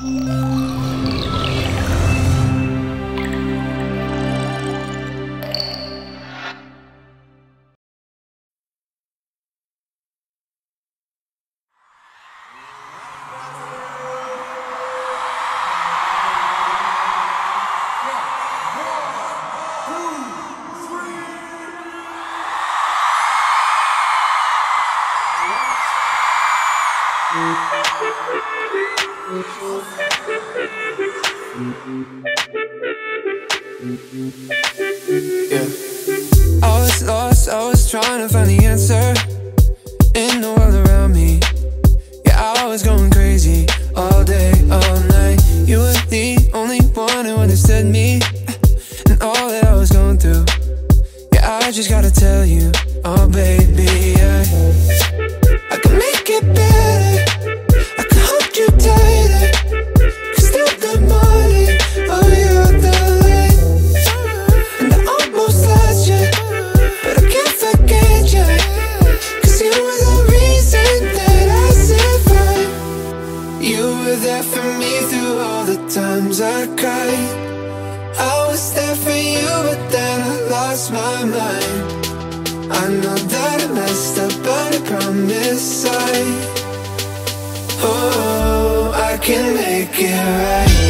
Thank mm -hmm. you. Yeah. I was lost, I was trying to find the answer in the world around me. Yeah, I was going crazy all day, all night. You were the only one who understood me and all that I was going through. Yeah, I just gotta tell you, oh baby, there for me through all the times I cried. I was there for you, but then I lost my mind. I know that I messed up, but I promise I. Oh, I can make it right.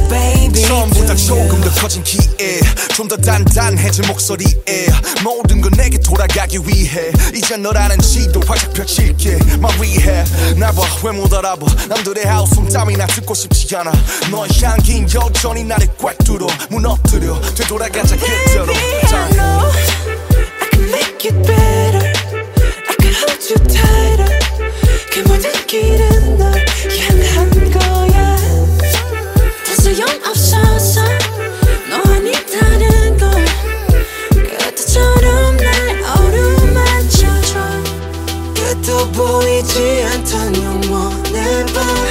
처음보다 조금 더 커진 기에 좀 더 단단해진 목소리에 모든 건 내게 돌아가기 위해 이제 너라는 지도 활짝 펼칠게 My rehab 나봐 왜 못 알아봐? 남들의 하우스 땀이나 듣고 싶지 않아. 너의 향긴 여전히 나를 꽉 뚫어. 무너뜨려 되돌아가자 그대로 forever.